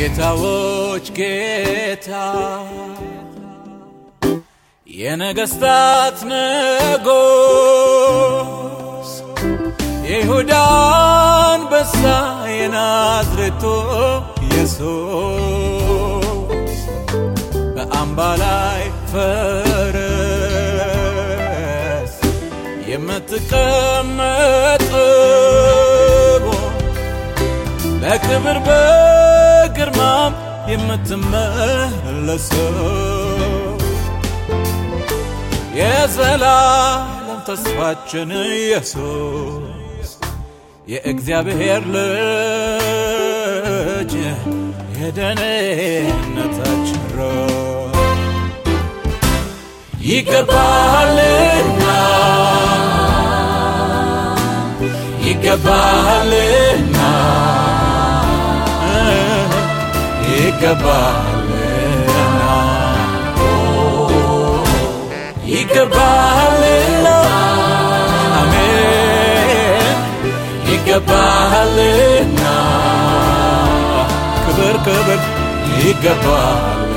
የጌታዎች ጌታ የነገስታት ንጉስ የይሁዳ አንበሳ የናዝሬቱ ኢየሱስ በአምባ ላይ ፈረስ የምትቀመጥ በክብር በግርማም የምትመለሰው የዘላለም ተስፋችን ኢየሱስ የእግዚአብሔር ልጅ የደህንነታችን ይገባልና ይገባልና ይገባልና ይገባልና አሜን። ይገባልና ክብር ክብር ይገባልና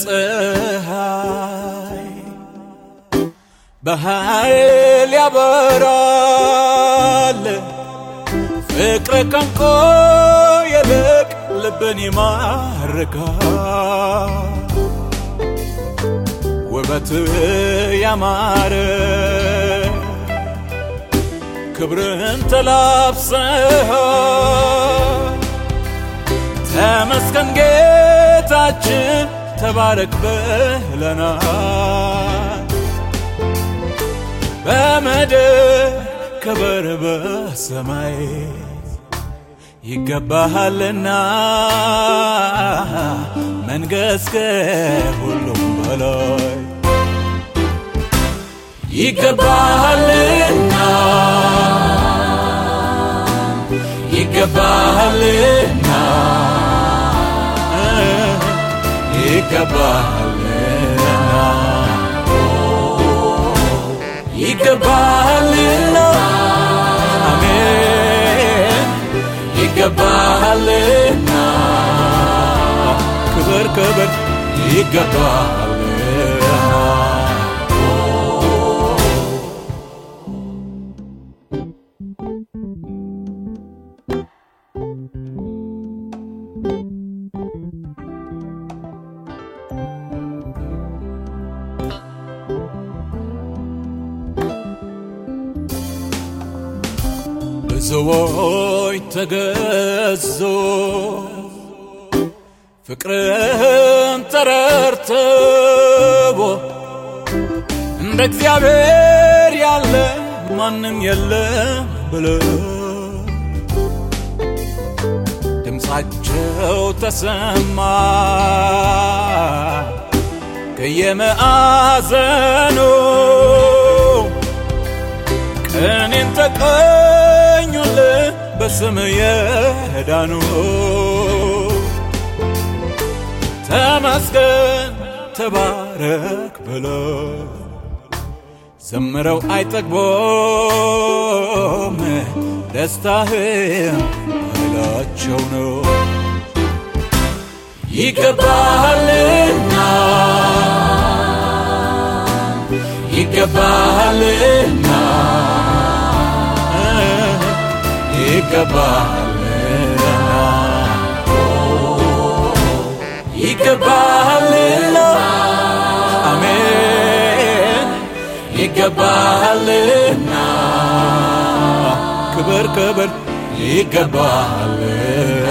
ፀሐይ በኃይል ያበራል። ፍቅር ከንቆ ይልቅ ልብን ይማርካል። ውበትህ ያማረ ክብርህን ተላብሰሃል። ተመስገን ጌታችን ተባረክ ብለናል። በምድር ክብር በሰማይ ይገባሃልና መንገስ ከሁሉም በላይ ይገባሃልና ይገባሃልና ይገባሃልና ይገባሃልና አሜን። ይገባሃልና ክብር ክብር ይገባሃልና ብዙዎች ተገዙ ፍቅርህን ተረርተቦ እንደ እግዚአብሔር ያለ ማንም የለም ብለ ድምፃቸው ተሰማ። ከየመአዘኑ ቅኔን ተቀኙልን በስም የዳኑ። ተመስገን ተባረክ ብለው ዘምረው አይጠግቦም ደስታህም ኃይላቸው ነው። ይገባሃልና ይገባሃልና ይገባሃልና ይገባሃልና አሜን። ይገባሃልና ክብር ክብር ይገባሃልና